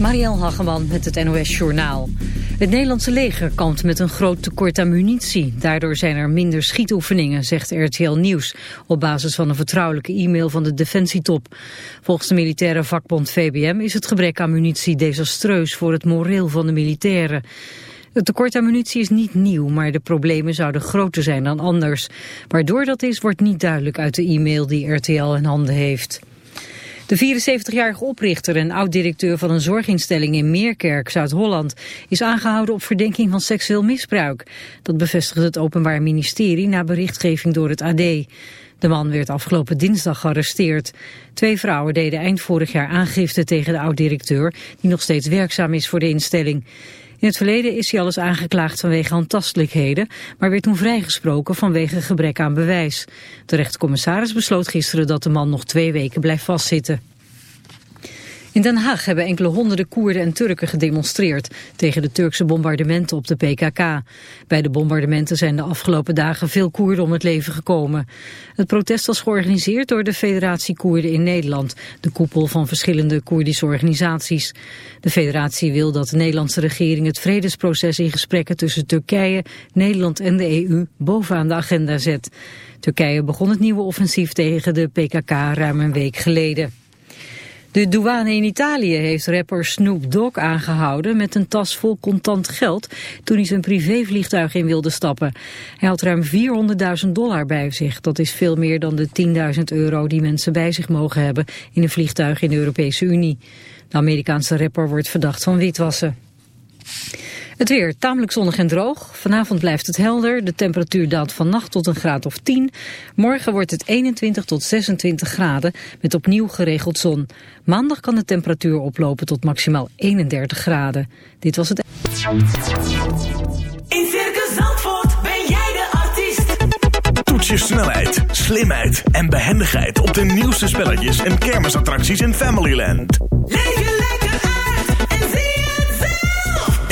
Marielle Hageman met het NOS Journaal. Het Nederlandse leger kampt met een groot tekort aan munitie. Daardoor zijn er minder schietoefeningen, zegt RTL Nieuws... op basis van een vertrouwelijke e-mail van de Defensietop. Volgens de militaire vakbond VBM is het gebrek aan munitie desastreus... voor het moreel van de militairen. Het tekort aan munitie is niet nieuw, maar de problemen zouden groter zijn dan anders. Waardoor dat is, wordt niet duidelijk uit de e-mail die RTL in handen heeft. De 74-jarige oprichter en oud-directeur van een zorginstelling in Meerkerk, Zuid-Holland, is aangehouden op verdenking van seksueel misbruik. Dat bevestigt het Openbaar Ministerie na berichtgeving door het AD. De man werd afgelopen dinsdag gearresteerd. Twee vrouwen deden eind vorig jaar aangifte tegen de oud-directeur, die nog steeds werkzaam is voor de instelling. In het verleden is hij alles aangeklaagd vanwege handtastelijkheden, maar werd toen vrijgesproken vanwege gebrek aan bewijs. De rechtercommissaris besloot gisteren dat de man nog twee weken blijft vastzitten. In Den Haag hebben enkele honderden Koerden en Turken gedemonstreerd tegen de Turkse bombardementen op de PKK. Bij de bombardementen zijn de afgelopen dagen veel Koerden om het leven gekomen. Het protest was georganiseerd door de Federatie Koerden in Nederland, de koepel van verschillende Koerdische organisaties. De federatie wil dat de Nederlandse regering het vredesproces in gesprekken tussen Turkije, Nederland en de EU bovenaan de agenda zet. Turkije begon het nieuwe offensief tegen de PKK ruim een week geleden. De douane in Italië heeft rapper Snoop Dogg aangehouden met een tas vol contant geld toen hij zijn privévliegtuig in wilde stappen. Hij had ruim 400.000 dollar bij zich. Dat is veel meer dan de 10.000 euro die mensen bij zich mogen hebben in een vliegtuig in de Europese Unie. De Amerikaanse rapper wordt verdacht van witwassen. Het weer tamelijk zonnig en droog. Vanavond blijft het helder. De temperatuur daalt vannacht tot een graad of 10. Morgen wordt het 21 tot 26 graden met opnieuw geregeld zon. Maandag kan de temperatuur oplopen tot maximaal 31 graden. Dit was het... In Circus Zandvoort ben jij de artiest. Toets je snelheid, slimheid en behendigheid op de nieuwste spelletjes en kermisattracties in Familyland. Leef je lekker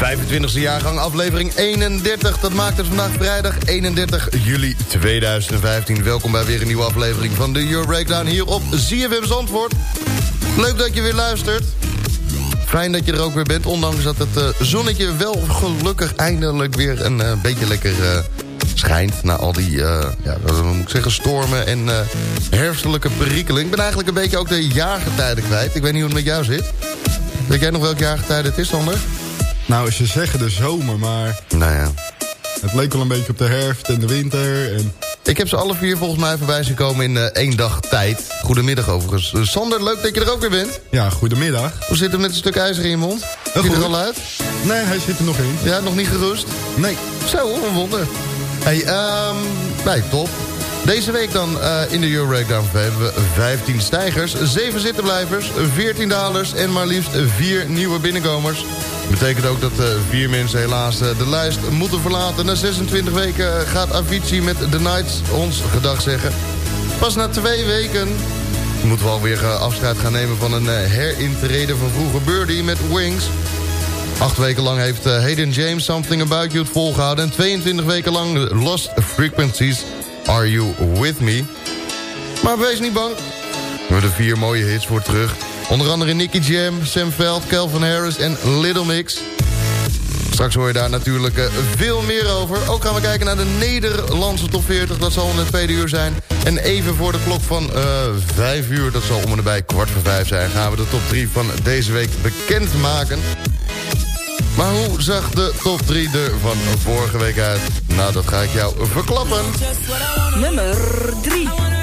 25e jaargang, aflevering 31. Dat maakt het vandaag vrijdag 31 juli 2015. Welkom bij weer een nieuwe aflevering van de Euro Breakdown hier op ZFM Zandvoort. Leuk dat je weer luistert. Fijn dat je er ook weer bent, ondanks dat het eh, zonnetje wel gelukkig eindelijk weer een eh, beetje lekker eh, schijnt. Na al die, ja, moet ik zeggen, stormen en herfstelijke perikelen. Ik ben eigenlijk een beetje ook de jaargetijden kwijt. Ik weet niet hoe het met jou zit. Weet jij nog welk jaargetijde het is, Sander? Nou, ze zeggen de zomer, maar Nou ja. het leek wel een beetje op de herfst en de winter. En... Ik heb ze alle vier volgens mij voorbij zien komen in eh, één dag tijd. Goedemiddag overigens. Eh, Sander, leuk dat je er ook weer bent. Ja, goedemiddag. Hoe zit het met een stuk ijzer in je mond? Zie je er al uit? Nee, hij zit er nog in. Ja, nog niet gerust? Nee. Zo, een wonder. Hey, ehm nee, top. Deze week dan eh, in de Euro Breakdown hebben we 15 stijgers, 7 zittenblijvers, 14 dalers en maar liefst 4 nieuwe binnenkomers. Betekent ook dat eh, vier mensen helaas eh, de lijst moeten verlaten. Na 26 weken gaat Avicii met The Nights ons gedag zeggen. Pas na twee weken moeten we alweer eh, afscheid gaan nemen van een eh, herintreden van vroeger Birdie met Wings. Acht weken lang heeft eh, Hayden James Something About You volgehouden... en 22 weken lang Lost Frequencies Are You With Me. Maar wees niet bang. We hebben er vier mooie hits voor terug. Onder andere Nicky Jam, Sam Veld, Calvin Harris en Little Mix. Straks hoor je daar natuurlijk eh, veel meer over. Ook gaan we kijken naar de Nederlandse top 40. Dat zal in het tweede uur zijn. En even voor de klok van eh 5 uur, dat zal om en nabij kwart voor vijf zijn... gaan we de top 3 van deze week bekendmaken. Maar hoe zag de top 3 er van vorige week uit? Nou, dat ga ik jou verklappen. Nummer 3.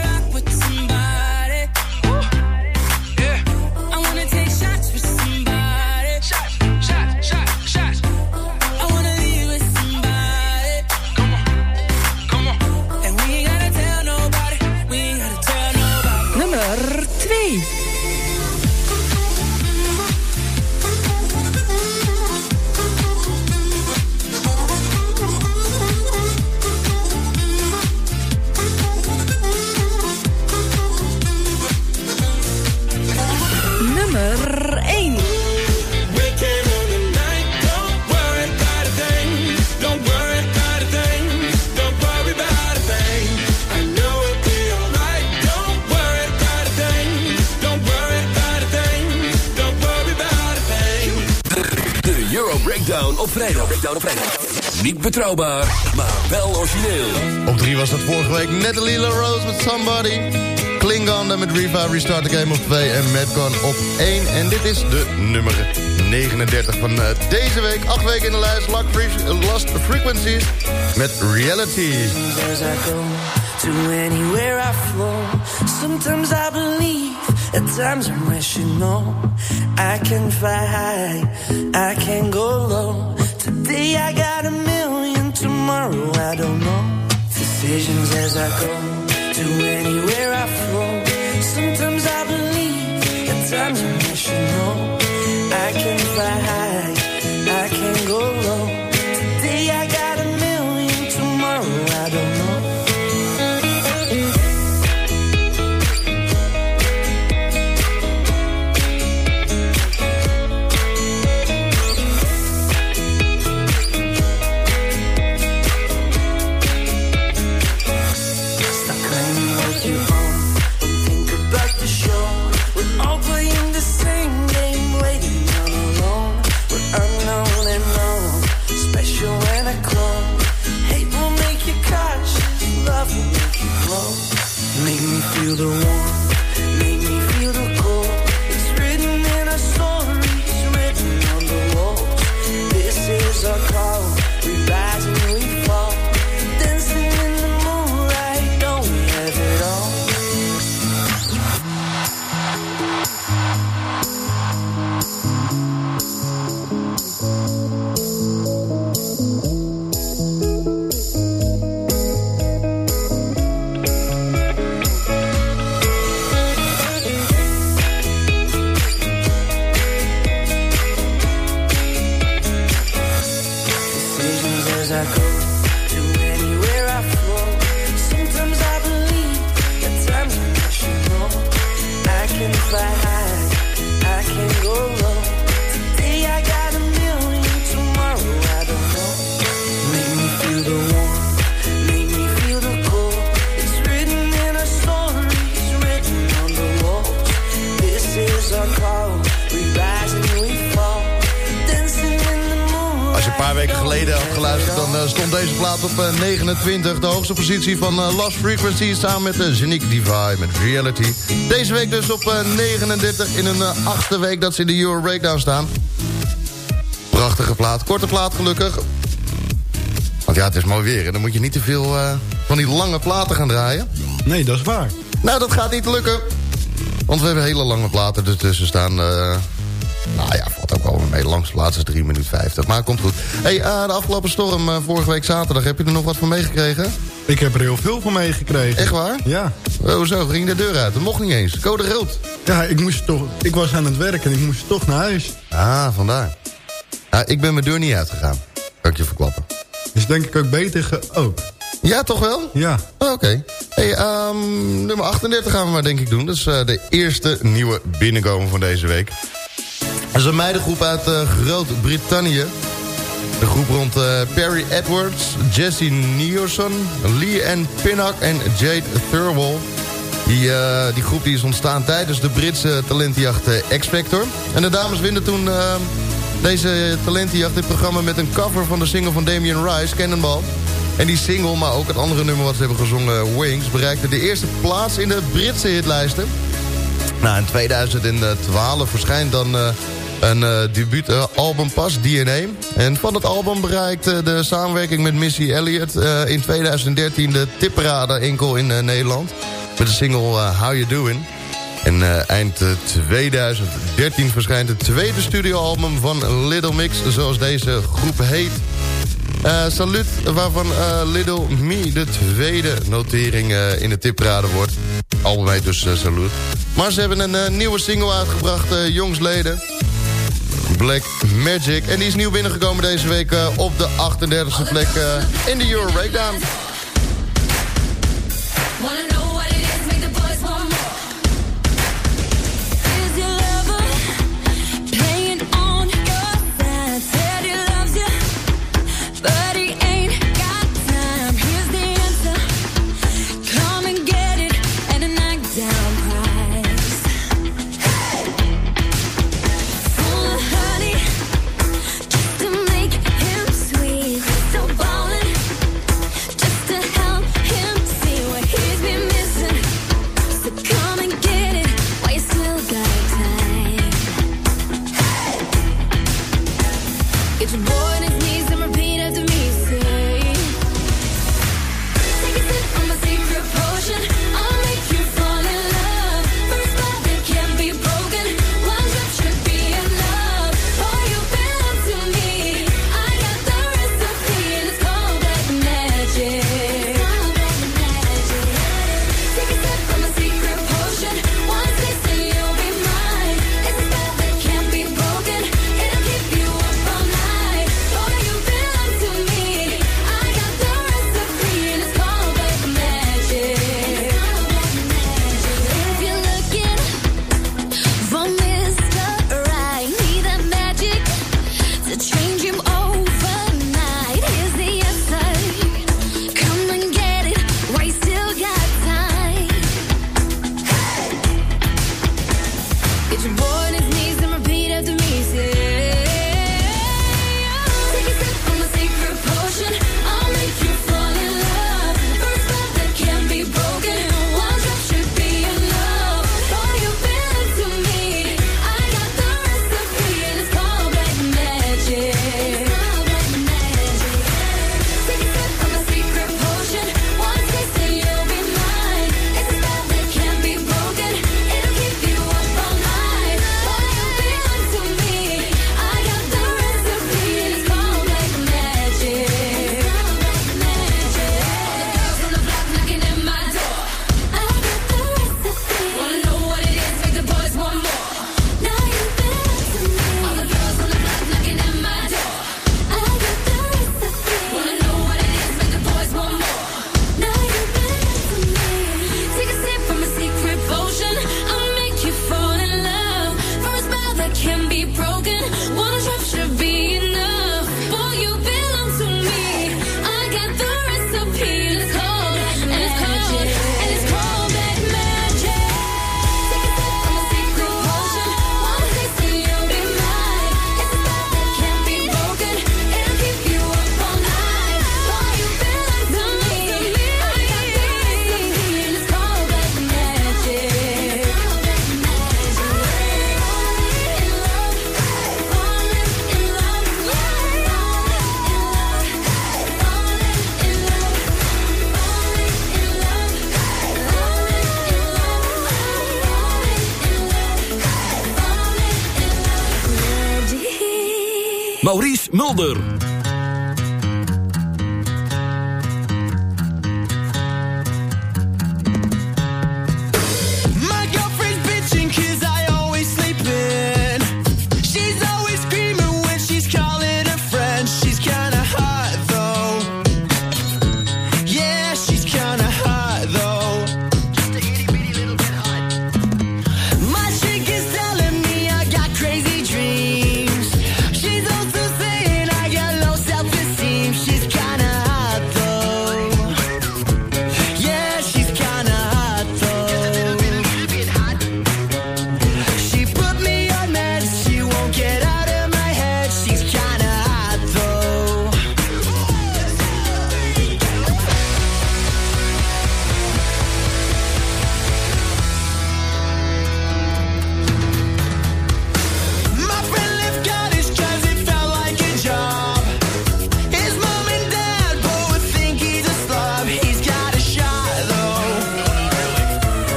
Betrouwbaar, maar wel origineel. Op 3 was dat vorige week Natalie LaRose met Somebody. Klingon met Revive Restart the Game op 2 en Madcon op 1. En dit is de nummer 39 van eh, deze week. Acht weken in de lijst, Lost Frequencies met Reality. as I go to anywhere I flow. Sometimes I believe, at times I'm rational. I can fly high, I can go low. Today I got a tomorrow I don't know. Decisions as I go to anywhere I flow. Sometimes I believe, at times I'm rational. I can fly 29. De hoogste positie van eh, Lost Frequency samen met de Genique Divine met Reality. Deze week dus op eh, 39 in een eh, achtste week dat ze in de Euro Breakdown staan. Prachtige plaat. Korte plaat gelukkig. Want ja, het is mooi weer. En dan moet je niet te veel eh, van die lange platen gaan draaien. Nee, dat is waar. Nou, dat gaat niet lukken. Want we hebben hele lange platen ertussen staan. Eh, nou ja, valt ook wel mee. Langs de laatste 3 minuten 50. Maar komt goed. hey, eh, de afgelopen storm eh, vorige week zaterdag. Heb je er nog wat van meegekregen? Ik heb er heel veel van meegekregen. Echt waar? Ja. Oh, zo, ging de deur uit. Dat mocht niet eens. Code rood. Ja, ik, moest toch, ik was aan het werk en ik moest toch naar huis. Ah, vandaar. Nou, ik ben mijn deur niet uitgegaan. Kan ik je verklappen. Is denk ik ook beter ge... Oh. Ja, toch wel? Ja. Oh, Oké. Hey, ehm, nummer 38 gaan we maar denk ik doen. Dat is eh, de eerste nieuwe binnenkomen van deze week. Dat is een meidengroep uit eh, Groot-Brittannië. De groep rond eh, Perry Edwards, Jesse Nielsen, Lee Ann Pinnock en Jade Thirlwall. Die, eh, die groep die is ontstaan tijdens de Britse talentenjacht eh, X-Factor. En de dames winnen toen deze talentenjacht dit programma met een cover van de single van Damien Rice, Cannonball. En die single, maar ook het andere nummer wat ze hebben gezongen, Wings... bereikte de eerste plaats in de Britse hitlijsten. Nou, in 2012 verschijnt dan een eh, debuutalbum pas, DNA. En van het album bereikte de samenwerking met Missy Elliott... eh, in 2013 de tipparade enkel in eh, Nederland. Met de single eh, How You Doing. En eh, eind eh, 2013 verschijnt het tweede studioalbum van Little Mix... zoals deze groep heet. Eh, Salut, waarvan eh, Little Me de tweede notering eh, in de tipparade wordt. Album dus eh, Salut. Maar ze hebben een eh, nieuwe single uitgebracht, eh, jongsleden. Black Magic. En die is nieuw binnengekomen deze week eh, op de 38e plek eh, in de Euro Breakdown. Maurice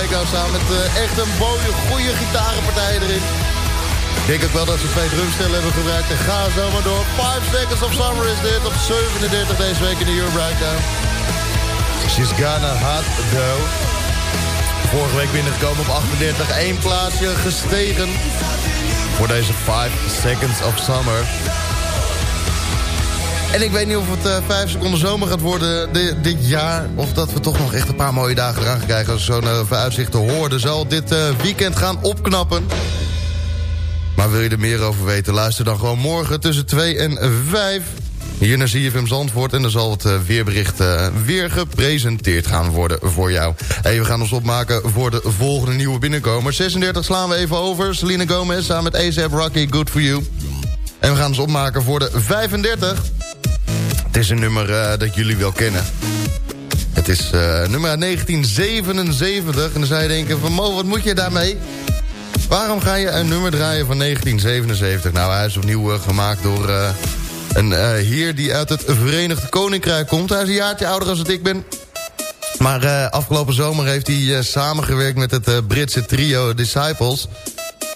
Breakdown staan... met eh, echt een mooie, goede gitarenpartij erin. Ik denk ook wel dat ze twee drumstellen hebben gebruikt. En ga zo maar door. 5 Seconds of Summer is dit op 37 deze week in de Euro Breakdown. She's gonna hot though. Vorige week binnengekomen op 38. Eén plaatsje gestegen. Voor deze 5 Seconds of Summer. En ik weet niet of het eh 5 seconden zomer gaat worden di- dit jaar. Of dat we toch nog echt een paar mooie dagen eraan krijgen. Als we zo naar vooruitzichten hoorden. Zal dit eh, weekend gaan opknappen. Maar wil je er meer over weten? Luister dan gewoon morgen tussen 2 en 5. Hier naar ZFM Zandvoort. En dan zal het weerbericht weer gepresenteerd gaan worden voor jou. Hey, we gaan ons opmaken voor de volgende nieuwe binnenkomer. 36 slaan we even over. Selena Gomez samen met ASAP Rocky, Good For You. En we gaan ons opmaken voor de 35. Het is een nummer eh, dat jullie wel kennen. Het is eh, nummer uit 1977. En dan zou je denken van Mo, wat moet je daarmee? Waarom ga je een nummer draaien van 1977? Nou, hij is opnieuw eh, gemaakt door een heer die uit het Verenigd Koninkrijk komt. Hij is een jaartje ouder als ik ben. Maar afgelopen zomer heeft hij samengewerkt met het Britse trio Disciples.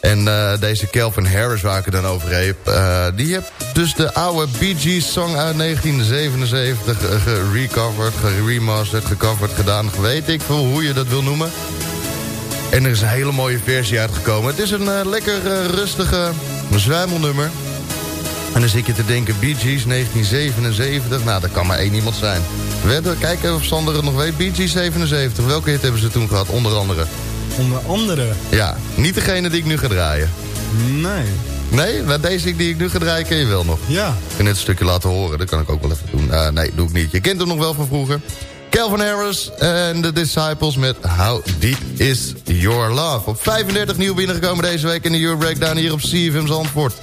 En eh, deze Calvin Harris waar ik het dan over heb... eh, die heeft dus de oude Bee Gees song uit 1977 eh, gerecoverd, geremasterd, gecoverd, gedaan. Weet ik veel hoe je dat wil noemen. En er is een hele mooie versie uitgekomen. Het is een lekker rustige zwijmelnummer. En dan zit je te denken, Bee Gees 1977. Nou, dat kan maar één iemand zijn. We kijken of Sander het nog weet. Bee Gees 77. Welke hit hebben ze toen gehad, onder andere? Onder andere. Ja, niet degene die ik nu ga draaien. Nee. Nee? Maar deze die ik nu ga draaien ken je wel nog. Ja. En net een stukje laten horen, dat kan ik ook wel even doen. Eh, nee, doe ik niet. Je kent hem nog wel van vroeger. Calvin Harris en The Disciples met How Deep Is Your Love. Op 35 nieuw binnengekomen deze week in de Euro Breakdown hier op CFM's Antwoord.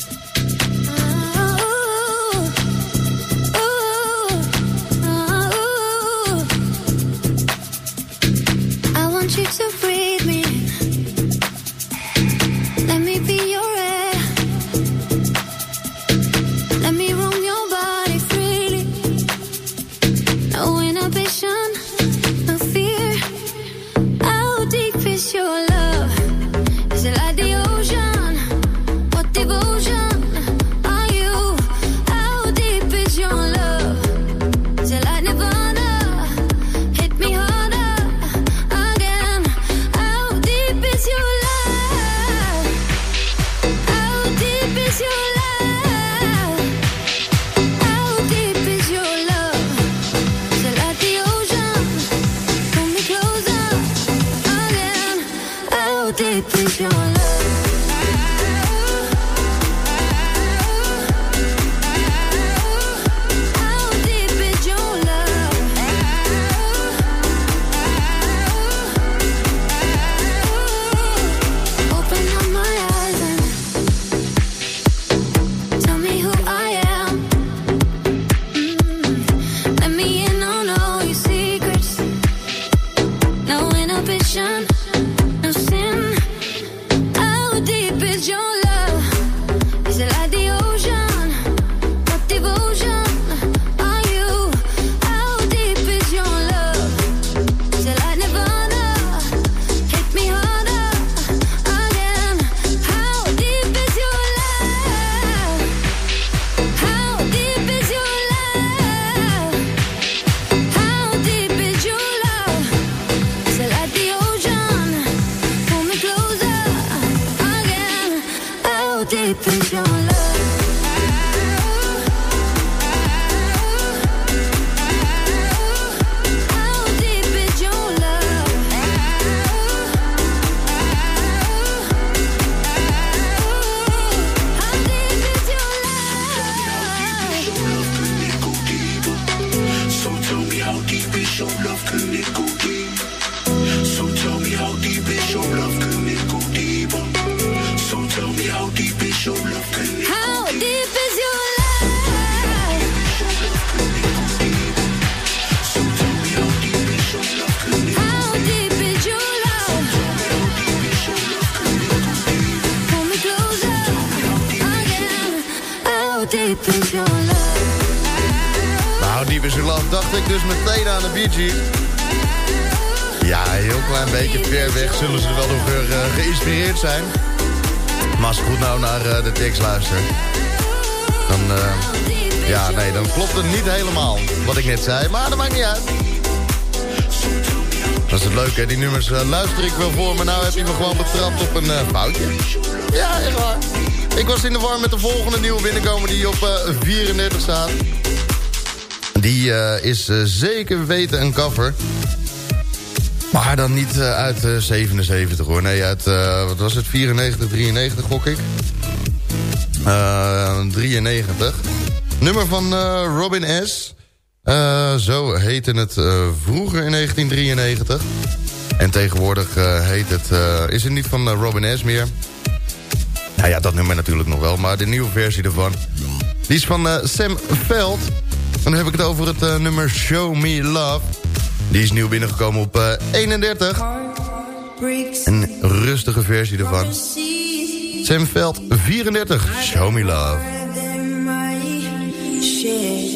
nee, dan klopt het niet helemaal wat ik net zei. Maar dat maakt niet uit. Dat is het leuke, die nummers eh, luister ik wel voor, maar nou heb je me gewoon betrapt op een eh, foutje. Ja, echt waar. Ik was in de war met de volgende nieuwe binnenkomer die op eh, uh, 34 staat. Die is zeker weten een cover. Maar dan niet uit 77 hoor. Nee, uit, wat was het, 94, 93 gok ik. 93. Nummer van eh, Robin S. Eh, zo heette het eh, vroeger in 1993. En tegenwoordig heet het, is het niet van Robin S meer. Nou ja, dat nummer natuurlijk nog wel. Maar de nieuwe versie ervan. Die is van Sam Veld. Dan heb ik het over het nummer Show Me Love. Die is nieuw binnengekomen op 31. Een rustige versie ervan. Sam Veld, 34. Show Me Love. share.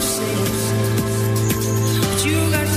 Say, but you got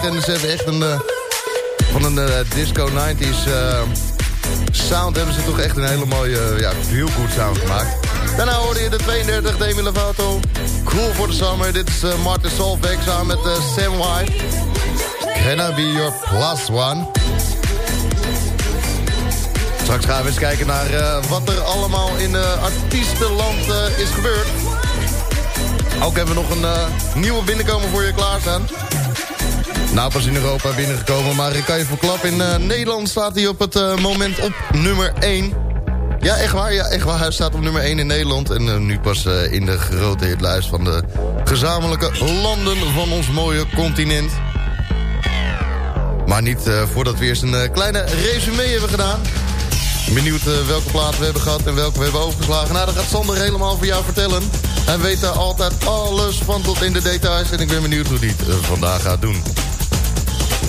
93. En ze hebben echt een... eh, van een eh, disco 90s eh, sound hebben ze toch echt een hele mooie, ja, heel goed sound gemaakt. Daarna hoorde je de 32, Demi Lovato. Cool for the summer. Dit is Martin Solveig samen met Sam White. Can I be your plus one? Straks gaan we eens kijken naar wat er allemaal in uh, artiestenland is gebeurd. Ook hebben we nog een nieuwe binnenkomer voor je klaarstaan. Pas in Europa binnengekomen, maar ik kan je verklappen... in eh, Nederland staat hij op het eh, moment op nummer 1. Ja, echt waar, ja, echt waar. Hij staat op nummer 1 in Nederland. En eh, nu pas in de grote hitlijst van de gezamenlijke landen van ons mooie continent. Maar niet voordat we eerst een kleine resume hebben gedaan. Benieuwd welke platen we hebben gehad en welke we hebben overgeslagen. Nou, dat gaat Sander helemaal voor jou vertellen. Hij weet daar altijd alles van tot in de details. En ik ben benieuwd hoe hij het vandaag gaat doen.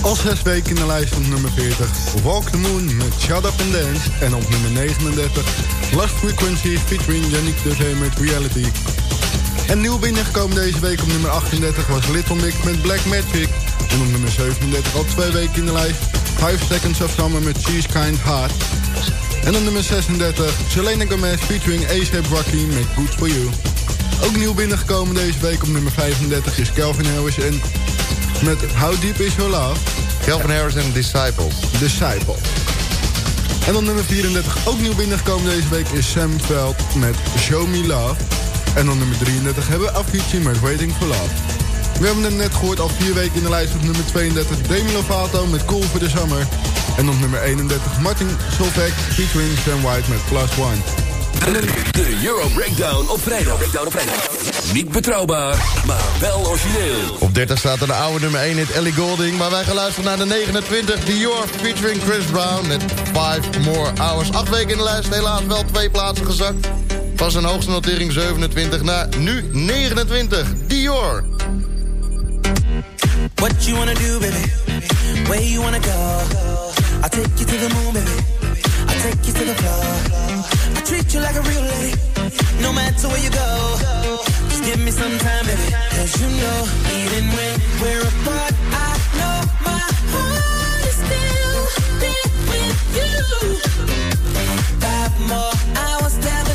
Al zes weken in de lijst op nummer 40. Walk the Moon met Shut Up and Dance. En op nummer 39. Last Frequency featuring Yannick Dezee met Reality. En nieuw binnengekomen deze week op nummer 38 was Little Mix met Black Magic. En op nummer 37 al twee weken in de lijst. 5 Seconds of Summer met She's Kind Heart. En op nummer 36 Selena Gomez featuring A$AP Rocky met Good For You. Ook nieuw binnengekomen deze week op nummer 35 is Calvin Harris en met How Deep Is Your Love. Calvin Harris en Disciples. Disciple. En op nummer 34 ook nieuw binnengekomen deze week is Sam Veld met Show Me Love. En op nummer 33 hebben we Avicii met Waiting For Love. We hebben het net gehoord al vier weken in de lijst op nummer 32 Demi Lovato met Cool for the Summer. En op nummer 31 Martin Solveig featuring Sam White met Plus One. De Euro Breakdown op vrijdag. Breakdown op vrijdag. Niet betrouwbaar, maar wel origineel. Op 30 staat er de oude nummer 1 hit Ellie Golding. Maar wij gaan luisteren naar de 29 Dior featuring Chris Brown met 5 More Hours. Acht weken in de lijst, helaas wel twee plaatsen gezakt. Van zijn hoogste notering 27 naar nu 29. Dior. What you wanna do, baby? Where you wanna go? I'll take you to the moon, baby. Take you to the floor. I treat you like a real lady, no matter where you go. Just give me some time, baby. Cause you know, even when we're apart, I know my heart is still there with you. Five more hours till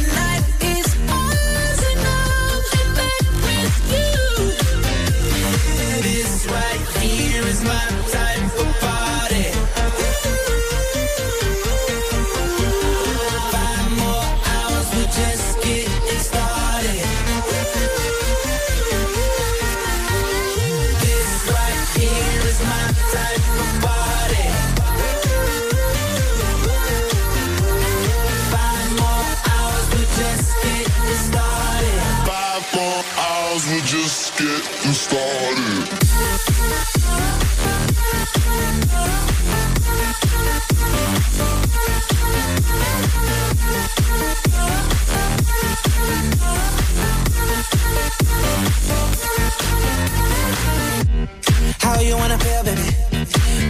What you wanna feel baby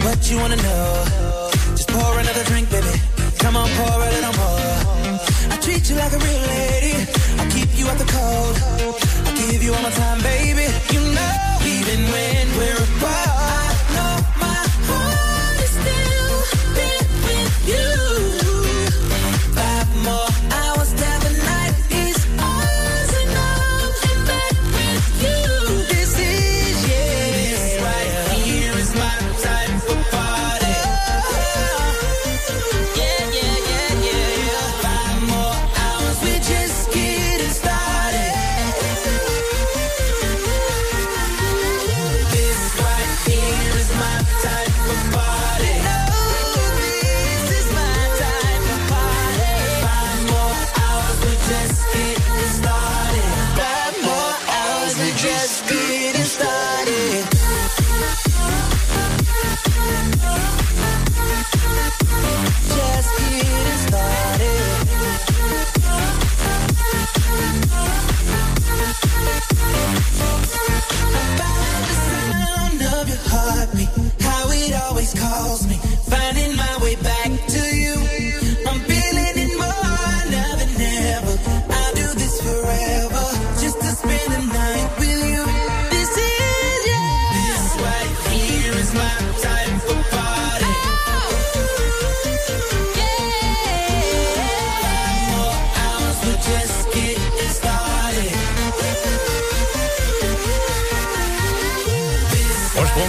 But you wanna know? Just pour another drink, baby. Come on, pour a the cold. I give you all my time, baby. You know, even when we're apart,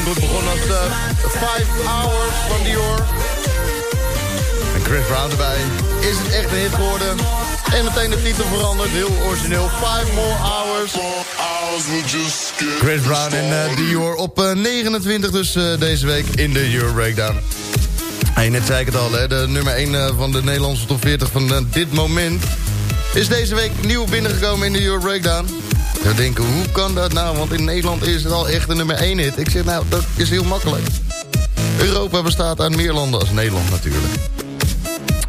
oorspronkelijk begonnen als uh, Five Hours van Dior. En Chris Brown erbij. Is het echt een hit geworden? En meteen de titel veranderd. Heel origineel. Five More Hours. Chris Brown en eh, Dior op eh, 29 dus eh, deze week in de Euro Breakdown. Hey, net zei ik het al, hè, de nummer 1 van de Nederlandse top 40 van eh, dit moment... is deze week nieuw binnengekomen in de Euro Breakdown. We denken, hoe kan dat nou? Want in Nederland is het al echt de nummer 1 hit. Ik zeg, nou, dat is heel makkelijk. Europa bestaat uit meer landen als Nederland natuurlijk.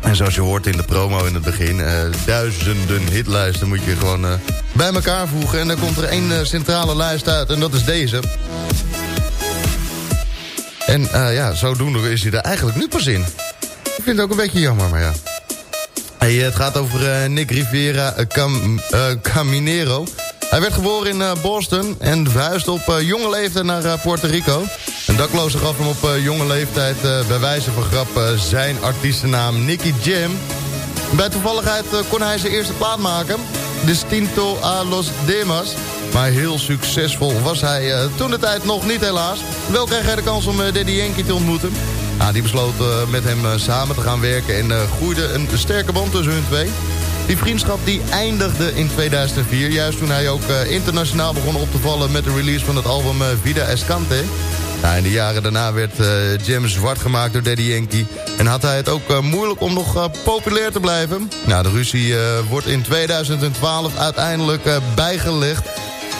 En zoals je hoort in de promo in het begin... eh, duizenden hitlijsten moet je gewoon eh, bij elkaar voegen. En dan komt er één eh, centrale lijst uit en dat is deze. En ja, zodoende is hij er eigenlijk nu pas in. Ik vind het ook een beetje jammer, maar ja. Het gaat over Nick Rivera Cam, Caminero. Hij werd geboren in eh, Boston en verhuisde op eh, jonge leeftijd naar eh, Puerto Rico. Een dakloze gaf hem op jonge leeftijd bij wijze van grap zijn artiestennaam Nicky Jam. Bij toevalligheid kon hij zijn eerste plaat maken. Distinto a los Demas. Maar heel succesvol was hij toen de tijd nog niet helaas. Wel kreeg hij de kans om Daddy Yankee te ontmoeten. Nou, die besloot met hem samen te gaan werken en groeide een sterke band tussen hun twee. Die vriendschap die eindigde in 2004, juist toen hij ook eh, internationaal begon op te vallen met de release van het album eh, Vida Escante. Nou, in de jaren daarna werd Jam zwart gemaakt door Daddy Yankee. En had hij het ook moeilijk om nog populair te blijven. Nou, de ruzie wordt in 2012 uiteindelijk bijgelegd.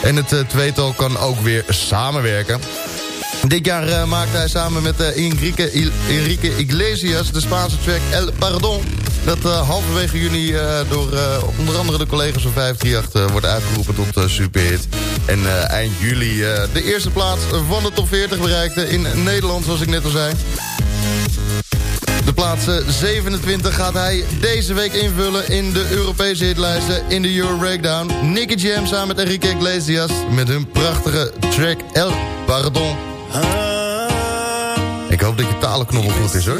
En het tweetal kan ook weer samenwerken. Dit jaar maakte hij samen met Enrique, Enrique Iglesias de Spaanse track El Pardon. Dat eh, halverwege juni eh, door eh, onder andere de collega's van 538 eh, wordt uitgeroepen tot superhit. En eind juli de eerste plaats van de top 40 bereikte in Nederland, zoals ik net al zei. De plaats eh, 27 gaat hij deze week invullen in de Europese hitlijsten in de Euro Breakdown. Nicky Jam samen met Enrique Iglesias met hun prachtige track El Pardon. Ik hoop dat je talenknobbel goed is hoor.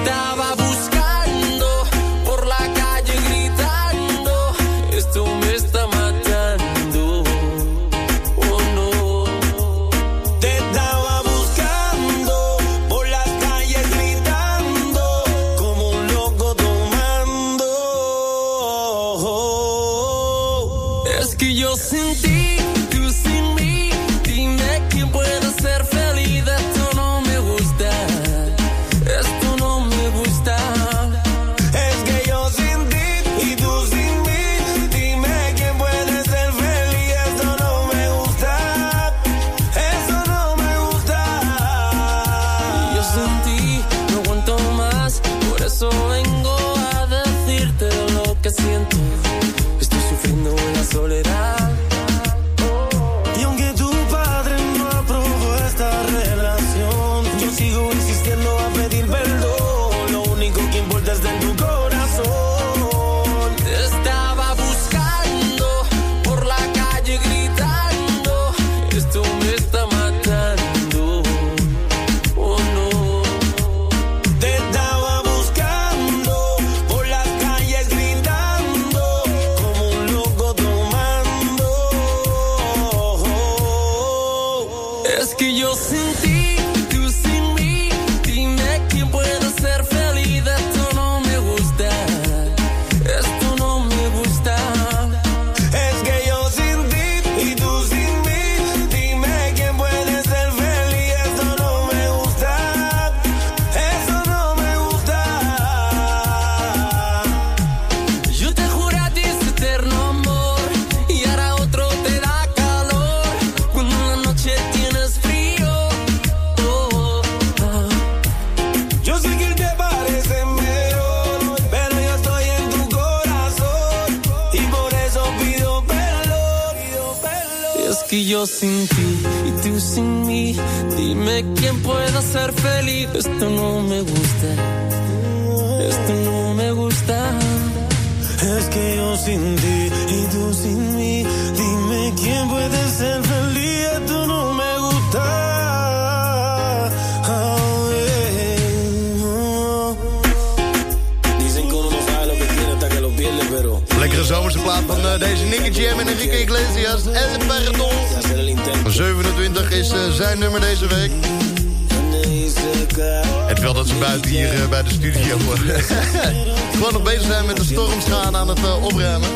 Aan het eh, opruimen.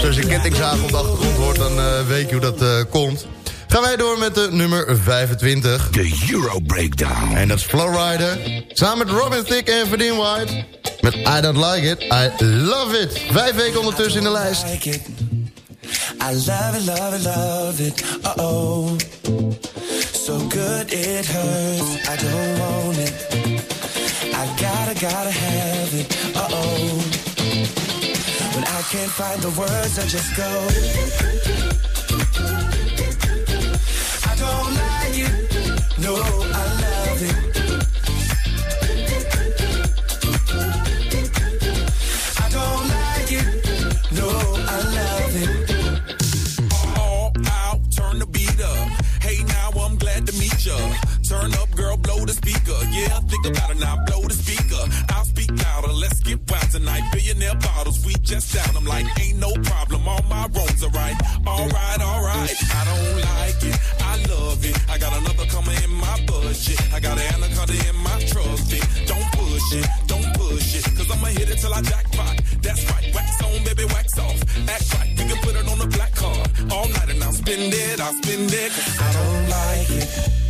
Zoals je kettingzaag op de achtergrond hoort, dan eh, weet je hoe dat eh, komt. Gaan wij door met de nummer 25. De Euro Breakdown. En dat is Flowrider. Samen met Robin Thicke en Verdien White. Met I Don't Like It, I Love It. Vijf weken ondertussen in de lijst. I love it, love it, love it. Uh oh. So good it hurts. I don't want it. I gotta, gotta have it. Uh oh. I can't find the words, I just go. I don't like it. No, just down. I'm like, ain't no problem, all my roads are right. Alright, alright, I don't like it, I love it. I got another coming in my budget. I got an anaconda in my trusty. Don't push it, don't push it, cause I'ma hit it till I jackpot. That's right, wax on, baby, wax off. Act right, we can put it on the black card. All night and I'll spend it, I'll spend it. Cause I don't like it.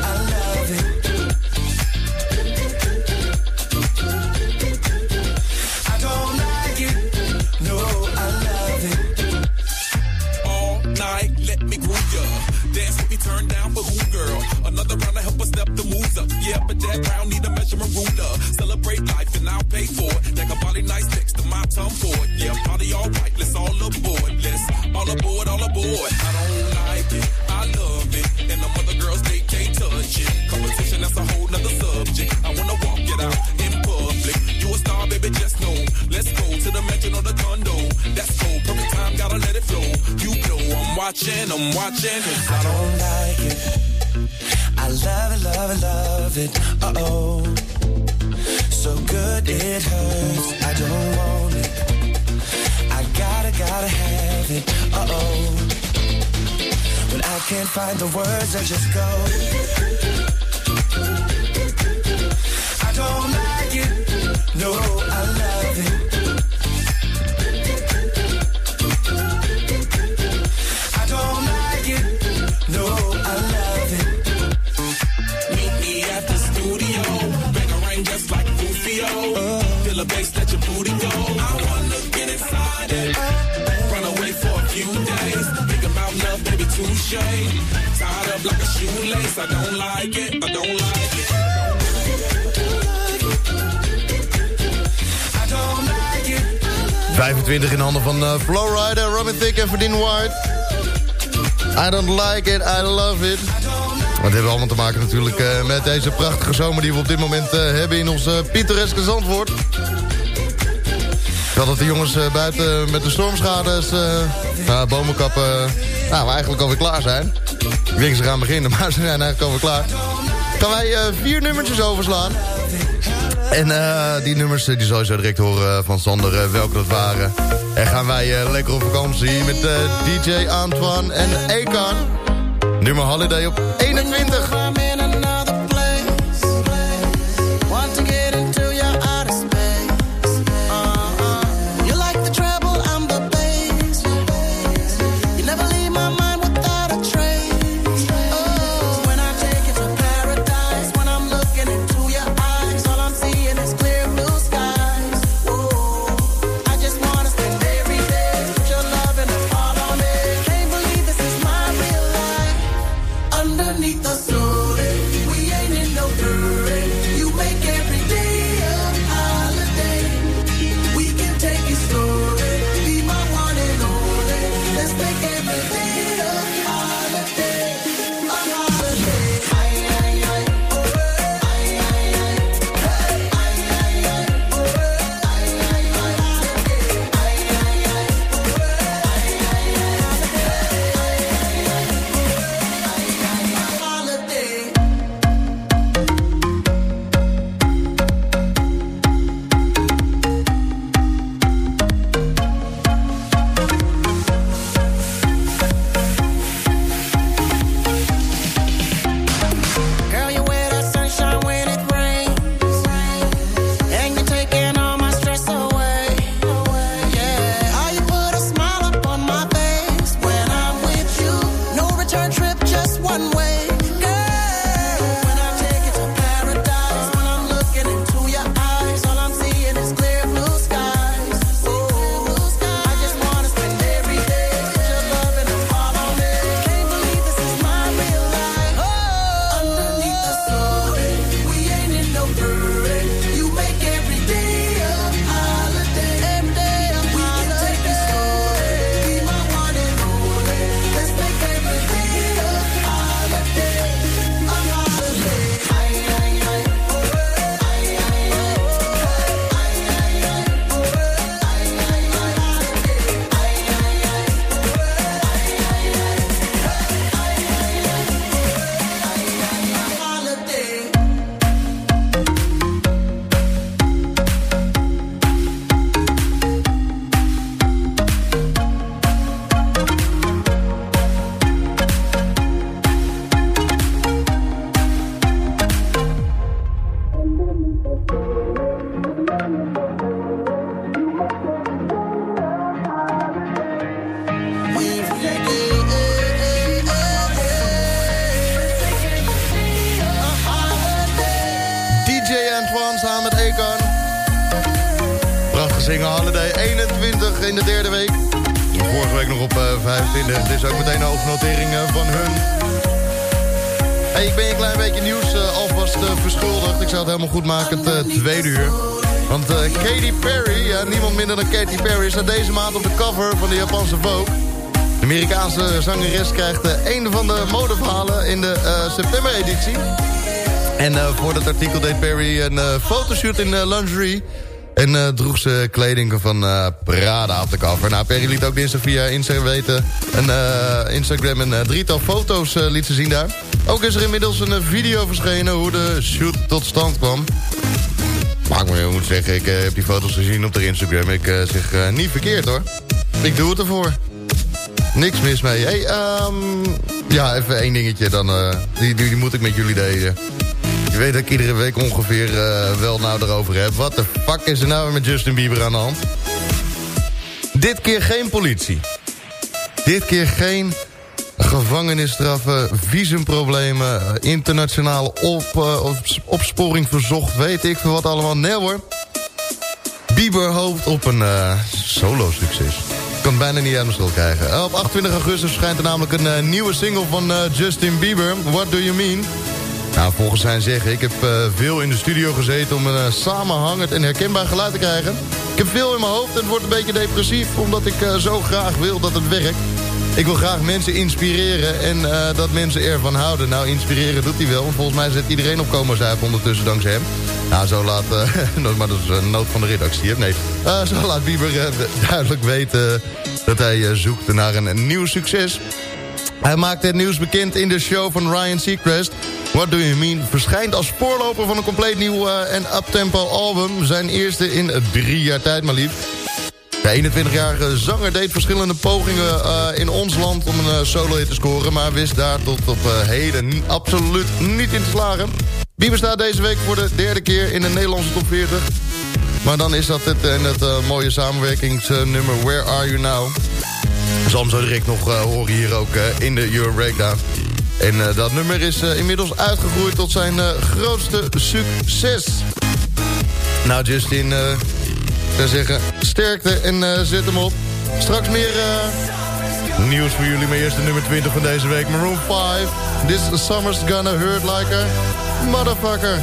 Dance with me, turn down for who, girl? Another round to help us step the moves up. Yeah, but that round need I'm watching. Cause I don't like it. I love it, love it, love it. Uh oh. So good it hurts. I don't want it. I gotta, gotta have it. Uh oh. When I can't find the words, I just go. I don't like it. No, I love it. Touche. Tied up like a shoelace. I don't like it. I don't like it. I don't like it. 25 in handen van uh, Flowrider, Robin Thicke en Verdien White. I don't like it, I love it. Maar het hebben allemaal te maken natuurlijk eh, met deze prachtige zomer... die we op dit moment eh, hebben in ons eh, pittoreske Zandvoort. Ik had dat de jongens buiten met de stormschades... bomenkappen... nou, we eigenlijk alweer klaar zijn. Ik denk ze gaan beginnen, maar ze zijn eigenlijk alweer klaar. Gaan wij eh, vier nummertjes overslaan. En eh, die nummers eh, die zal je zo direct horen van Sander welke dat waren. En gaan wij lekker op vakantie met DJ Antoine en Ekan. Nummer Holiday op 21. Zou het eh, tweede uur. Want eh, Katy Perry, niemand minder dan Katy Perry... staat deze maand op de cover van de Japanse Vogue. De Amerikaanse zangeres krijgt eh, een van de modeverhalen in de september-editie. En voor dat artikel deed Perry een fotoshoot in lingerie... En droeg ze kleding van Prada op de cover. Nou, Perry liet ook dinsdag via Instagram weten... Een, Instagram een drietal foto's liet ze zien daar. Ook is er inmiddels een eh, video verschenen hoe de shoot tot stand kwam. Maar ik moet- zeggen, ik eh, heb die foto's gezien op de Instagram. Ik eh, zeg niet verkeerd hoor. Ik doe het ervoor. Niks mis mee. Hey, ehm, ja, even één dingetje dan. die, die, moet ik met jullie delen. Je weet dat ik iedere week ongeveer wel nou erover heb. Wat de fuck is er nou met Justin Bieber aan de hand? Dit keer geen politie. Dit keer geen gevangenisstraffen, visumproblemen... eh, internationale eh, op- opsporing verzocht, weet ik veel wat allemaal. Nee hoor. Bieber hoopt op een eh, solo-succes. Kan bijna niet aan de schuld krijgen. Op 28 augustus verschijnt er namelijk een nieuwe single van Justin Bieber. What Do You Mean? Nou, volgens zijn zeggen, ik heb veel in de studio gezeten... om een samenhangend en herkenbaar geluid te krijgen. Ik heb veel in mijn hoofd en het wordt een beetje depressief... omdat ik zo graag wil dat het werkt. Ik wil graag mensen inspireren en eh, dat mensen ervan houden. Nou, inspireren doet hij wel. want Volgens mij zet iedereen op Como's uit ondertussen dankzij hem. Nou, zo laat... eh, maar dat is een nood van de redactie, hè? Nee. Eh, zo laat Bieber duidelijk weten dat hij zoekt naar een, nieuw succes. Hij maakte het nieuws bekend in de show van Ryan Seacrest. What Do You Mean verschijnt als voorloper van een compleet nieuw en uptempo album. Zijn eerste in drie jaar tijd maar liefst. De 21-jarige zanger deed verschillende pogingen eh, in ons land om een eh, solo-hit te scoren... maar wist daar tot op eh, heden absoluut niet in te slagen. Bieber staat deze week voor de derde keer in de Nederlandse top 40. Maar dan is dat het en het mooie samenwerkingsnummer Where Are You Now... zal hem zo direct nog horen hier ook in de Euro Breakdown. En dat nummer is inmiddels uitgegroeid tot zijn grootste succes. Nou Justin, zeggen sterkte en eh, zet hem op. Straks meer eh, nieuws voor jullie, maar eerst de nummer 20 van deze week. Maroon 5, This Summer's Gonna Hurt Like a Motherfucker.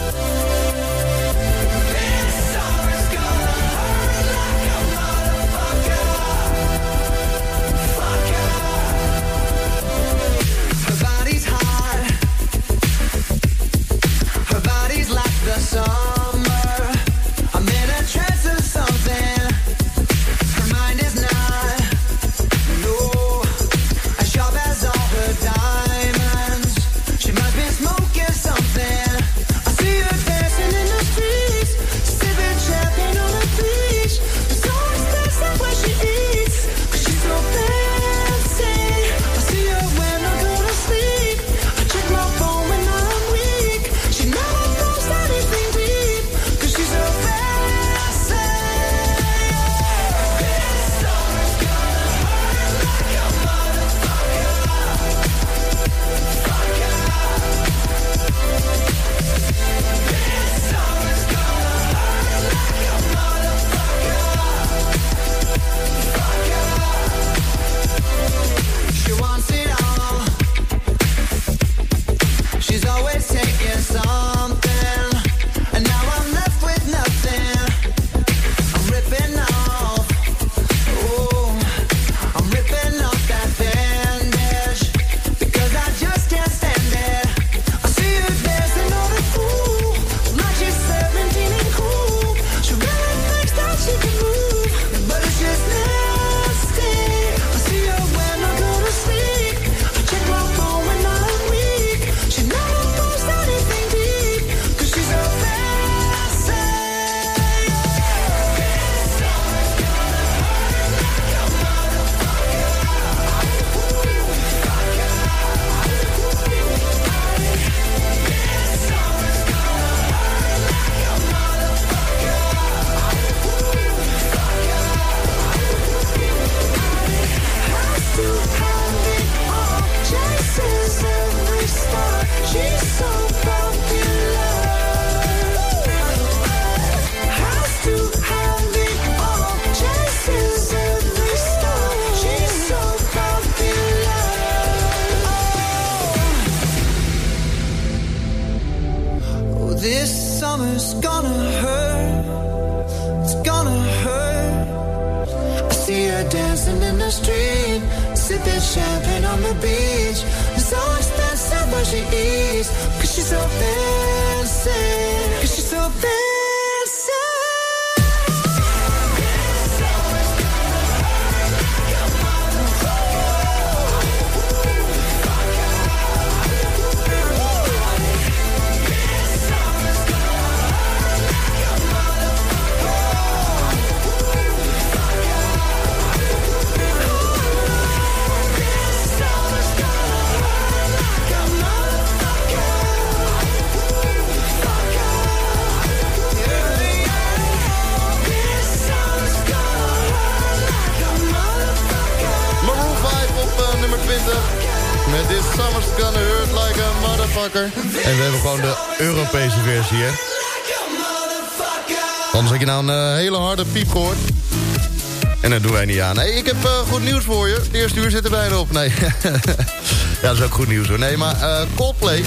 Aan. Nee, ik heb eh, goed nieuws voor je. De eerste uur zit er bijna op. Nee. ja, dat is ook goed nieuws hoor. Nee, maar eh, Coldplay...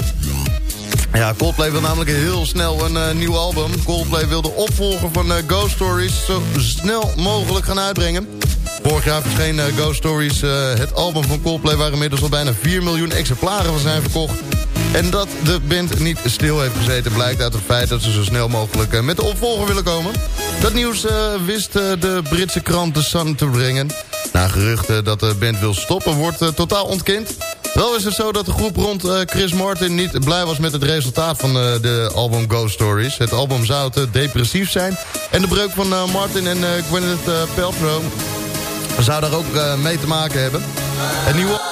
Ja, Coldplay wil namelijk heel snel een eh, nieuw album. Coldplay wil de opvolger van Ghost Stories zo snel mogelijk gaan uitbrengen. Vorig jaar verscheen Ghost Stories, het album van Coldplay... waar inmiddels al bijna 4 miljoen exemplaren van zijn verkocht. En dat de band niet stil heeft gezeten... blijkt uit het feit dat ze zo snel mogelijk met de opvolger willen komen. Dat nieuws eh, wist eh, de Britse krant The Sun te brengen. Na geruchten dat de band wil stoppen wordt eh, totaal ontkend. Wel is het zo dat de groep rond Chris Martin niet blij was met het resultaat van de album Ghost Stories. Het album zou te depressief zijn. En de breuk van Martin en Gwyneth uh, Paltrow zou daar ook mee te maken hebben. Het nieuwe...